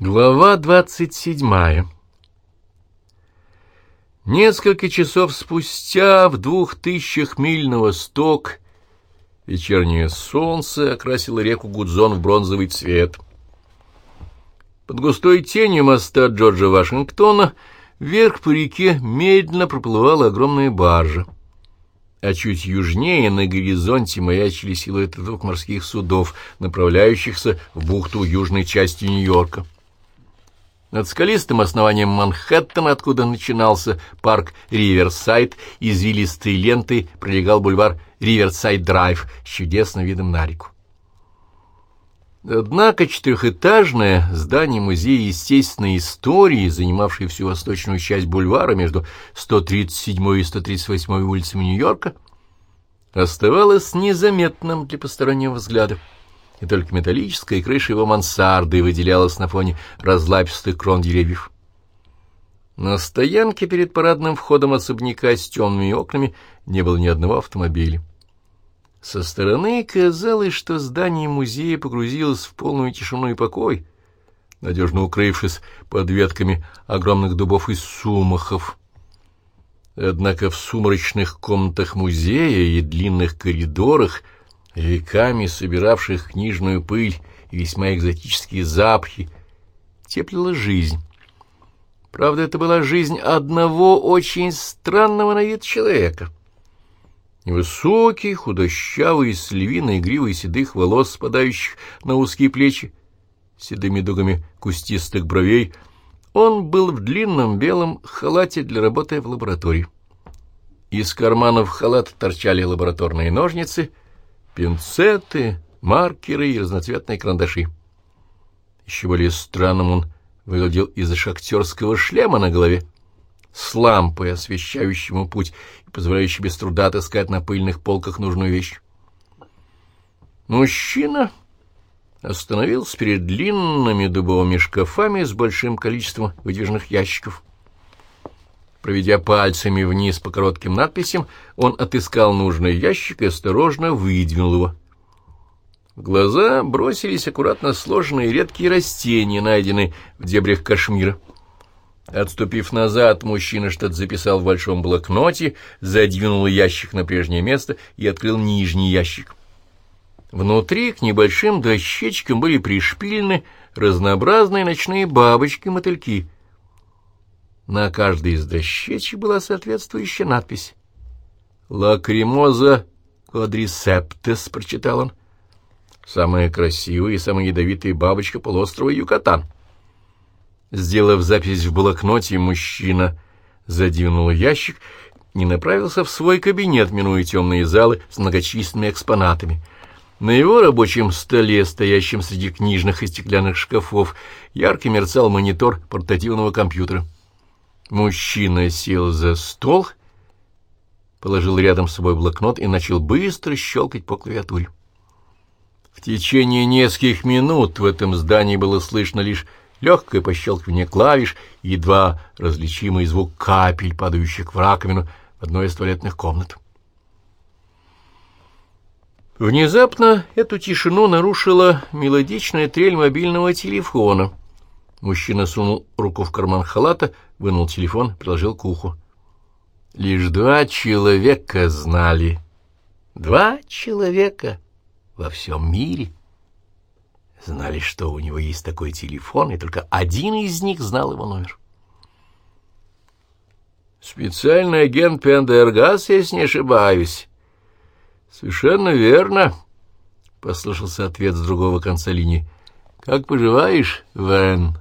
Глава двадцать седьмая Несколько часов спустя в двух тысячах миль на восток вечернее солнце окрасило реку Гудзон в бронзовый цвет. Под густой тенью моста Джорджа Вашингтона вверх по реке медленно проплывала огромная баржа а чуть южнее на горизонте маячили силуэты двух морских судов, направляющихся в бухту южной части Нью-Йорка. Над скалистым основанием Манхэттена, откуда начинался парк Риверсайд, извилистой лентой пролегал бульвар Риверсайд-Драйв с чудесным видом на реку. Однако четырехэтажное здание Музея естественной истории, занимавшее всю восточную часть бульвара между 137 и 138 улицами Нью-Йорка, оставалось незаметным для постороннего взгляда, и только металлическая крыша его мансарды выделялась на фоне разлапистых крон деревьев. На стоянке перед парадным входом особняка с темными окнами не было ни одного автомобиля. Со стороны казалось, что здание музея погрузилось в полную тишину и покой, надежно укрывшись под ветками огромных дубов и сумахов. Однако в сумрачных комнатах музея и длинных коридорах, веками собиравших книжную пыль и весьма экзотические запахи, теплила жизнь. Правда, это была жизнь одного очень странного на вид человека — Невысокий, худощавый, с львиной гривой седых волос, спадающих на узкие плечи, седыми дугами кустистых бровей, он был в длинном белом халате для работы в лаборатории. Из карманов халата торчали лабораторные ножницы, пинцеты, маркеры и разноцветные карандаши. Еще более странным он выглядел из-за шахтерского шлема на голове с лампой, освещающей ему путь и позволяющей без труда отыскать на пыльных полках нужную вещь. Мужчина остановился перед длинными дубовыми шкафами с большим количеством выдвижных ящиков. Проведя пальцами вниз по коротким надписям, он отыскал нужный ящик и осторожно выдвинул его. В глаза бросились аккуратно сложенные редкие растения, найденные в дебрях Кашмира. Отступив назад, мужчина что-то записал в большом блокноте, задвинул ящик на прежнее место и открыл нижний ящик. Внутри к небольшим дощечкам были пришпилены разнообразные ночные бабочки-мотыльки. На каждой из дощечек была соответствующая надпись. «Лакримоза квадрисептес», — прочитал он. «Самая красивая и самая ядовитая бабочка полуострова Юкатан». Сделав запись в блокноте, мужчина задвинул ящик и направился в свой кабинет, минуя темные залы с многочисленными экспонатами. На его рабочем столе, стоящем среди книжных и стеклянных шкафов, ярко мерцал монитор портативного компьютера. Мужчина сел за стол, положил рядом с собой блокнот и начал быстро щелкать по клавиатуре. В течение нескольких минут в этом здании было слышно лишь легкое пощелкивание клавиш и едва различимый звук капель, падающих в раковину в одной из туалетных комнат. Внезапно эту тишину нарушила мелодичная трель мобильного телефона. Мужчина сунул руку в карман халата, вынул телефон, приложил к уху. Лишь два человека знали. Два человека во всем мире знали, что у него есть такой телефон, и только один из них знал его номер. «Специальный агент Пендергас, если не ошибаюсь». «Совершенно верно», — послышался ответ с другого конца линии. «Как поживаешь, Вен?»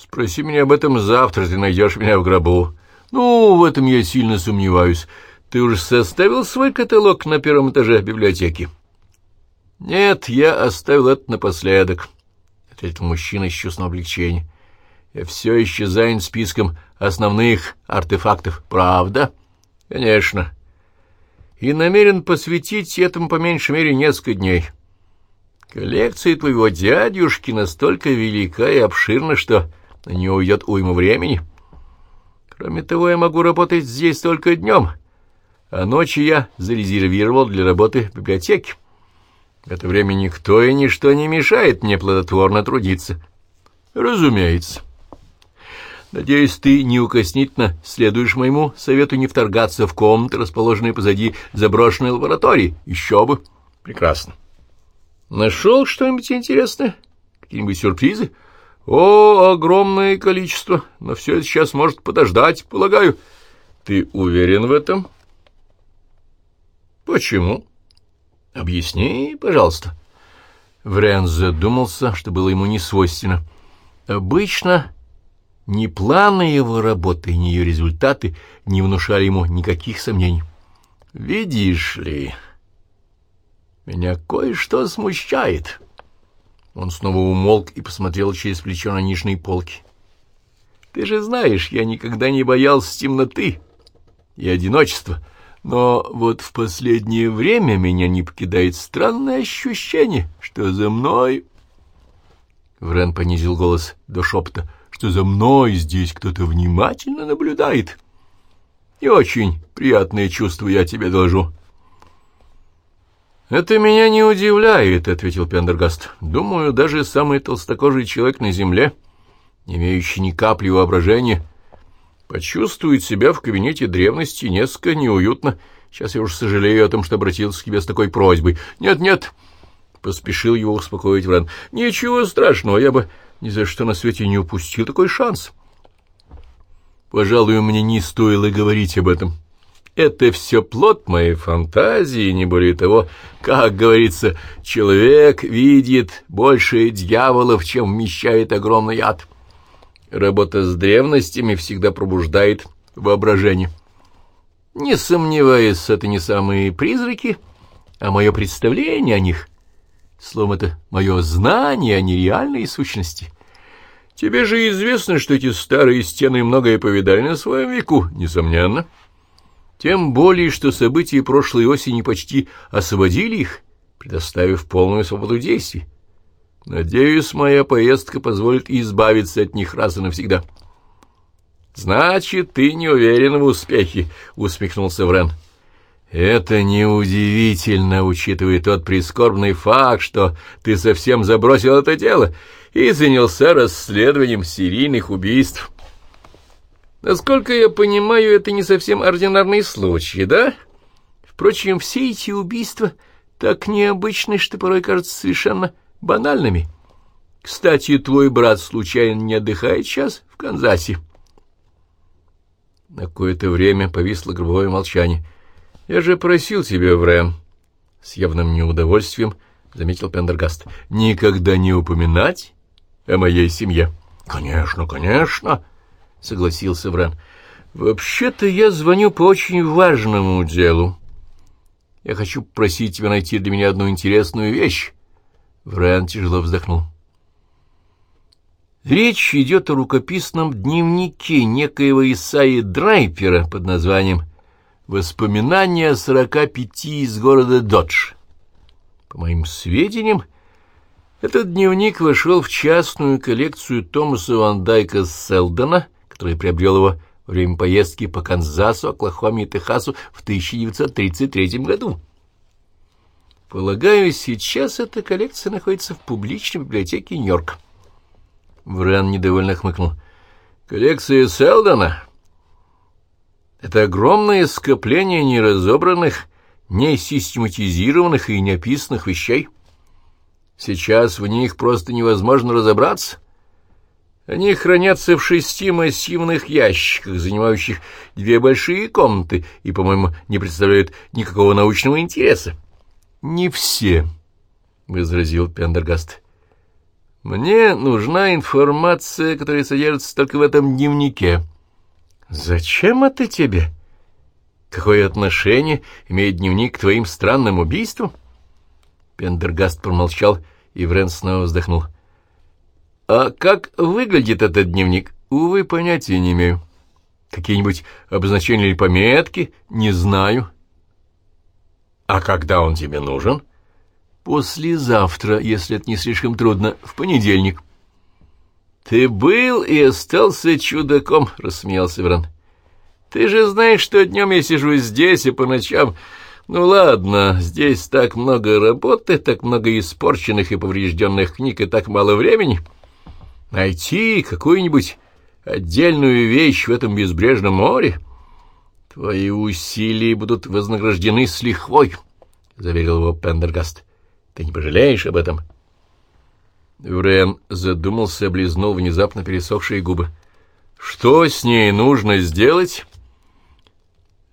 «Спроси меня об этом завтра, ты найдешь меня в гробу». «Ну, в этом я сильно сомневаюсь. Ты уже составил свой каталог на первом этаже библиотеки?» — Нет, я оставил это напоследок, — ответил мужчина с чувством облегчения. — Я все еще занят списком основных артефактов. Правда? — Конечно. И намерен посвятить этому по меньшей мере несколько дней. Коллекция твоего дядюшки настолько велика и обширна, что на нее уйдет уйма времени. Кроме того, я могу работать здесь только днем, а ночью я зарезервировал для работы в библиотеке. В это время никто и ничто не мешает мне плодотворно трудиться. Разумеется. Надеюсь, ты неукоснительно следуешь моему совету не вторгаться в комнаты, расположенные позади заброшенной лаборатории. Еще бы. Прекрасно. Нашел что-нибудь интересное? Какие-нибудь сюрпризы? О, огромное количество. Но все это сейчас может подождать, полагаю. Ты уверен в этом? Почему? Объясни, пожалуйста. Врян задумался, что было ему не свойственно. Обычно ни планы его работы, ни ее результаты не внушали ему никаких сомнений. «Видишь ли, меня кое-что смущает». Он снова умолк и посмотрел через плечо на нижние полки. «Ты же знаешь, я никогда не боялся темноты и одиночества, но вот в последнее время меня не покидает странное ощущение, что за мной...» Врен понизил голос до шепота что за мной здесь кто-то внимательно наблюдает. Не очень приятное чувство, я тебе должу. «Это меня не удивляет», — ответил Пендергаст. «Думаю, даже самый толстокожий человек на земле, не имеющий ни капли воображения, почувствует себя в кабинете древности несколько неуютно. Сейчас я уж сожалею о том, что обратился к тебе с такой просьбой. Нет-нет», — поспешил его успокоить Вран, — «ничего страшного, я бы ни за что на свете не упустил такой шанс. Пожалуй, мне не стоило говорить об этом. Это все плод моей фантазии, не более того. Как говорится, человек видит больше дьяволов, чем вмещает огромный ад. Работа с древностями всегда пробуждает воображение. Не сомневаюсь, это не самые призраки, а мое представление о них — Словом, это мое знание, а не реальные сущности. Тебе же известно, что эти старые стены многое повидали на своем веку, несомненно. Тем более, что события прошлой осени почти освободили их, предоставив полную свободу действий. Надеюсь, моя поездка позволит избавиться от них раз и навсегда. — Значит, ты не уверен в успехе, — усмехнулся Врен. — это неудивительно, учитывая тот прискорбный факт, что ты совсем забросил это дело и занялся расследованием серийных убийств. Насколько я понимаю, это не совсем ординарный случай, да? Впрочем, все эти убийства так необычны, что порой кажутся совершенно банальными. Кстати, твой брат случайно не отдыхает сейчас в Канзасе? На какое-то время повисло гробовое молчание — я же просил тебя, Врен, — с явным неудовольствием заметил Пендергаст, — никогда не упоминать о моей семье. — Конечно, конечно, — согласился Врен. — Вообще-то я звоню по очень важному делу. Я хочу просить тебя найти для меня одну интересную вещь. Врен тяжело вздохнул. Речь идет о рукописном дневнике некоего Исаи Драйпера под названием Воспоминания сорока пяти из города Додж. По моим сведениям, этот дневник вошел в частную коллекцию Томаса Ван Дайка Селдона, который приобрел его во время поездки по Канзасу, Оклахоме и Техасу в 1933 году. Полагаю, сейчас эта коллекция находится в публичной библиотеке Нью-Йорка. Врен недовольно хмыкнул. «Коллекция Селдона? Это огромное скопление неразобранных, несистематизированных и неописанных вещей. Сейчас в них просто невозможно разобраться. Они хранятся в шести массивных ящиках, занимающих две большие комнаты, и, по-моему, не представляют никакого научного интереса. — Не все, — возразил Пендергаст. — Мне нужна информация, которая содержится только в этом дневнике. — «Зачем это тебе? Какое отношение имеет дневник к твоим странным убийствам?» Пендергаст промолчал, и Врен снова вздохнул. «А как выглядит этот дневник? Увы, понятия не имею. Какие-нибудь обозначения или пометки? Не знаю». «А когда он тебе нужен?» «Послезавтра, если это не слишком трудно, в понедельник». «Ты был и остался чудаком», — рассмеялся Вран. «Ты же знаешь, что днем я сижу здесь, и по ночам... Ну ладно, здесь так много работы, так много испорченных и поврежденных книг, и так мало времени. Найти какую-нибудь отдельную вещь в этом безбрежном море? Твои усилия будут вознаграждены с лихвой, — заверил его Пендергаст. Ты не пожалеешь об этом? Врен задумался, облизнул внезапно пересохшие губы. Что с ней нужно сделать?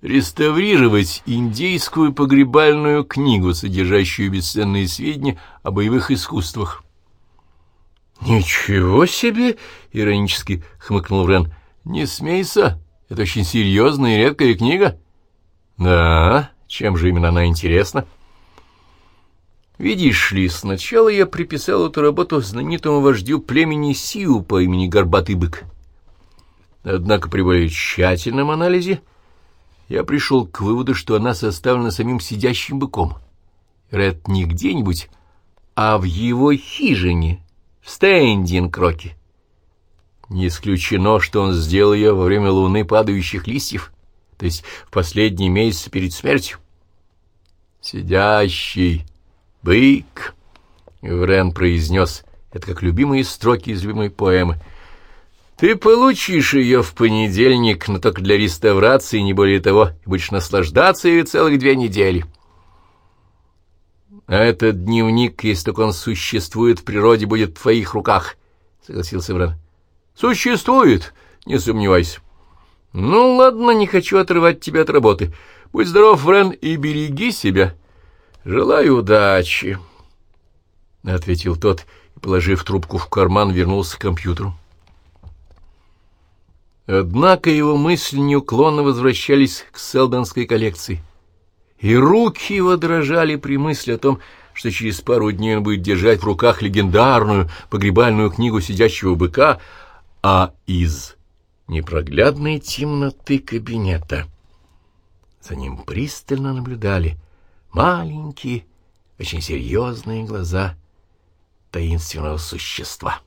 Реставрировать индейскую погребальную книгу, содержащую бесценные сведения о боевых искусствах. «Ничего себе!» — иронически хмыкнул Врен. «Не смейся, это очень серьезная и редкая книга». «Да, чем же именно она интересна?» «Видишь ли, сначала я приписал эту работу знаменитому вождю племени Сиу по имени Горбатый Бык. Однако при более тщательном анализе я пришел к выводу, что она составлена самим сидящим быком. Ред не где-нибудь, а в его хижине» в Стендинг-Роке. Не исключено, что он сделал ее во время луны падающих листьев, то есть в последний месяц перед смертью. «Сидящий бык», — Врен произнес, это как любимые строки из любимой поэмы. «Ты получишь ее в понедельник, но только для реставрации, не более того, и будешь наслаждаться ее целых две недели». А этот дневник, если только он существует в природе, будет в твоих руках, — согласился Бран. — Существует, не сомневайся. — Ну, ладно, не хочу отрывать тебя от работы. Будь здоров, Врен, и береги себя. Желаю удачи, — ответил тот и, положив трубку в карман, вернулся к компьютеру. Однако его мысли неуклонно возвращались к селдонской коллекции — и руки его дрожали при мысли о том, что через пару дней он будет держать в руках легендарную погребальную книгу сидящего быка, а из непроглядной темноты кабинета за ним пристально наблюдали маленькие, очень серьезные глаза таинственного существа.